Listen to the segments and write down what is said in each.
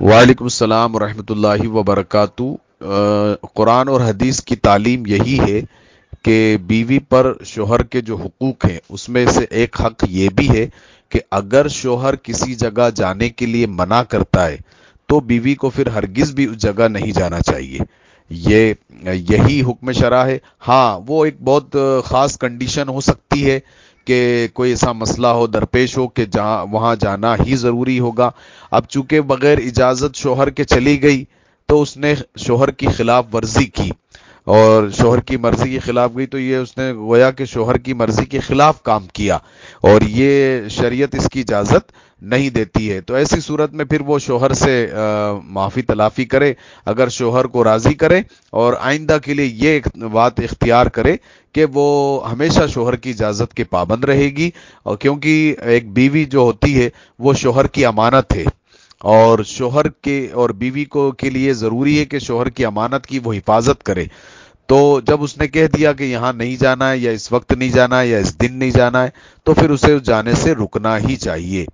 وعلیکم السلام ورحمۃ اللہ وبرکاتہ۔ قرآن اور حدیث کی تعلیم یہی ہے کہ بیوی پر شوہر کے جو حقوق ہیں، اس میں سے ایک حق یہ بھی ہے کہ اگر شوہر کسی جگہ جانے کے لیے منع کرتا ہے، تو بیوی کو پھر ہرگز بھی اس جگہ نہیں جانا چاہیے۔ یہ، یہی حکم شرح ہے۔ ہاں وہ ایک بہت خاص کنڈیشن ہو سکتی ہے کہ کوئی ایسا مسئلہ ہو، درپیش ہو کہ جہاں وہاں جانا ہی ضروری ہوگا۔ اب چونکہ بغیر اجازت شوہر کے چلی گئی، تو اس نے شوہر کی خلاف ورزی کی۔ اور شوہر کی مرضی کے خلاف گئی، تو یہ اس نے گویا کہ شوہر کی مرضی کے خلاف کام کیا۔ اور یہ شریعت اس کی اجازت نہیں دیتی ہے۔ تو ایسی صورت میں پھر وہ شوہر سے معافی، تلافی کرے۔ اگر شوہر کو راضی کرے اور آئندہ کے لیے یہ بات اختیار کرے کہ وہ ہمیشہ شوہر کی اجازت کے پابند رہے گی۔ اور کیونکہ ایک بیوی جو ہوتی ہے، وہ شوہر کی امانت ہے۔ اور شوہر کے اور بیوی کو کے لیے ضروری ہے کہ شوہر کی امانت کی وہ حفاظت کرے۔ تو جب اس نے کہہ دیا کہ یہاں نہیں جانا ہے یا اس وقت نہیں جانا ہے یا اس دن نہیں جانا ہے، تو پھر اسے جانے سے رکنا ہی چاہیے۔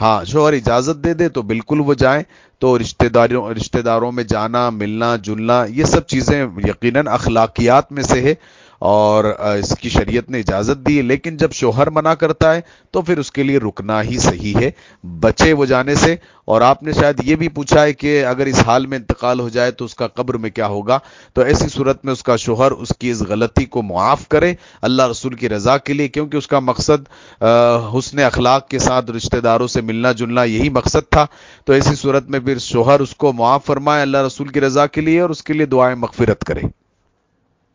ہاں شوہر اجازت دے دے تو بالکل وہ جائیں۔ تو رشتہ داروں رشتہ داروں میں جانا، ملنا، جلنا، یہ سب چیزیں یقیناً اخلاقیات میں سے ہے۔ اور اس کی شریعت نے اجازت دی، لیکن جب شوہر منع کرتا ہے تو پھر اس کے لیے رکنا ہی صحیح ہے، بچے وہ جانے سے۔ اور آپ نے شاید یہ بھی پوچھا ہے کہ اگر اس حال میں انتقال ہو جائے تو اس کا قبر میں کیا ہوگا، تو ایسی صورت میں اس کا شوہر اس کی اس غلطی کو معاف کرے اللہ رسول کی رضا کے لیے، کیونکہ اس کا مقصد حسن اخلاق کے ساتھ رشتہ داروں سے ملنا جلنا یہی مقصد تھا۔ تو ایسی صورت میں پھر شوہر اس کو معاف فرمائے اللہ رسول کی رضا کے لیے اور اس کے لیے دعائیں مغفرت کرے۔